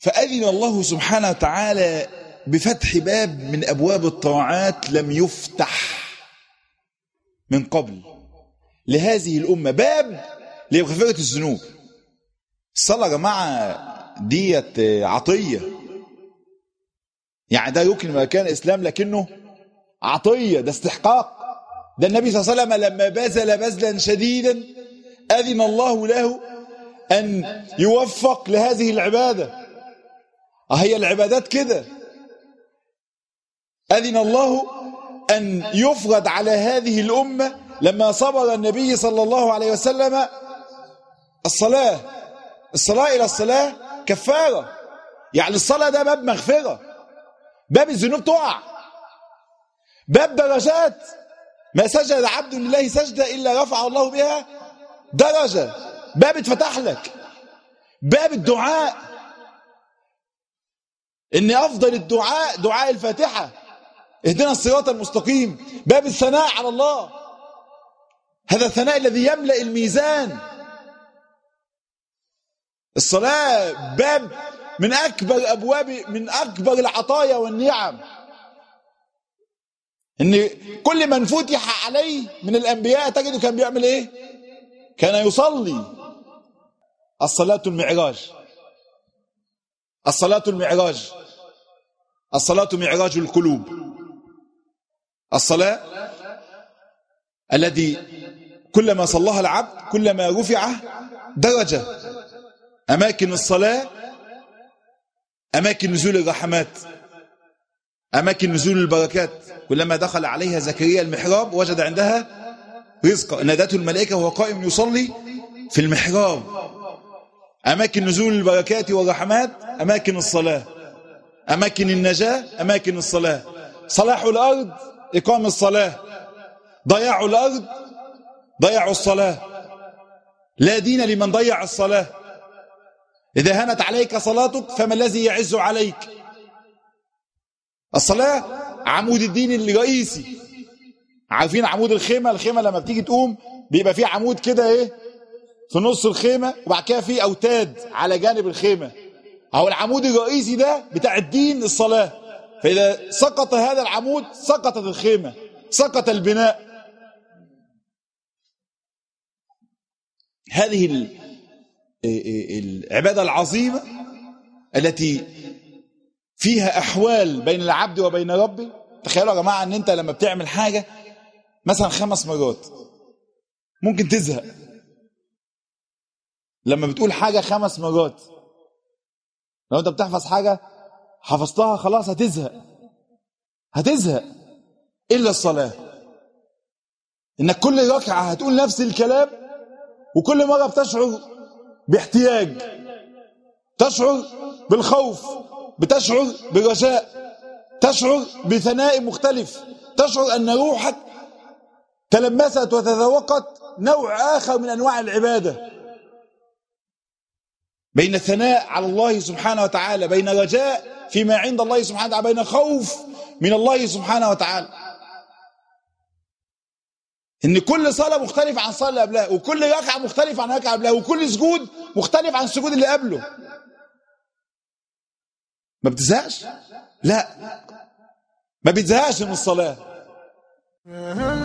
فأذن الله سبحانه وتعالى بفتح باب من أبواب الطاعات لم يفتح من قبل لهذه الأمة. باب لمغفرة الذنوب. الصلاة يا جماعة ديت عطية. يعني ده يمكن ما كان إسلام لكنه عطية ده استحقاق. ده النبي صلى الله عليه وسلم لما بذل بذلا شديدا أذن الله له أن يوفق لهذه العبادة. هي العبادات كده. أذن الله أن يفرض على هذه الأمة لما صبر النبي صلى الله عليه وسلم الصلاة. الصلاة إلى الصلاة كفارة. يعني الصلاة ده باب مغفرة. باب الذنوب تقع. باب درجات. ما سجد عبد لله سجدة إلا رفع الله بها درجة. باب اتفتح لك. باب الدعاء. ان أفضل الدعاء دعاء الفاتحة. اهدنا الصراط المستقيم. باب الثناء على الله. هذا الثناء الذي يملأ الميزان. الصلاة باب من أكبر أبواب من أكبر العطايا والنعم. إن كل من فتح عليه من الأنبياء تجده كان بيعمل إيه؟ كان يصلي. الصلاة المعراج. الصلاة المعراج. الصلاة معراج القلوب. الصلاة الذي كلما صلاها العبد كلما رفع درجة. أماكن الصلاة أماكن نزول الرحمات أماكن نزول البركات. كلما دخل عليها زكريا المحراب وجد عندها رزقا. نادته الملائكة وهو قائم يصلي في المحراب. أماكن نزول البركات والرحمات أماكن الصلاة. أماكن النجاة أماكن الصلاة. صلاح الأرض إقام الصلاة. ضياع الأرض ضيعوا الصلاة. لا دين لمن ضيع الصلاة. إذا هنت عليك صلاتك فما الذي يعز عليك؟ الصلاة عمود الدين الرئيسي. عارفين عمود الخيمة؟ الخيمة لما بتيجي تقوم بيبقى فيه عمود كده إيه؟ في نص الخيمة وبعد كده فيه أوتاد على جانب الخيمة. أو العمود الرئيسي ده بتاع الدين الصلاة فإذا سقط هذا العمود سقطت الخيمة سقط البناء. هذه العبادة العظيمة التي فيها أحوال بين العبد وبين ربه. تخيلوا يا جماعة أن أنت لما بتعمل حاجة مثلا خمس مرات ممكن تزهق. لما بتقول حاجة خمس مرات لو أنت بتحفظ حاجة حفظتها خلاص هتزهق. هتزهق. إلا الصلاة. إنك كل ركعة هتقول نفس الكلام وكل مرة بتشعر باحتياج. تشعر بالخوف. بتشعر برجاء. تشعر بثناء مختلف. تشعر أن روحك تلمست وتذوقت نوع آخر من أنواع العبادة. بين الثناء على الله سبحانه وتعالى بين رجاء فيما عند الله سبحانه وتعالى بين خوف من الله سبحانه وتعالى. إن كل صلاة مختلف عن الصلاة اللي قبلها وكل ركعة مختلف عن ركعة قبلها وكل سجود مختلف عن السجود اللي قبله. ما بتزهقش؟ لا. ما بتزهقش من الصلاة.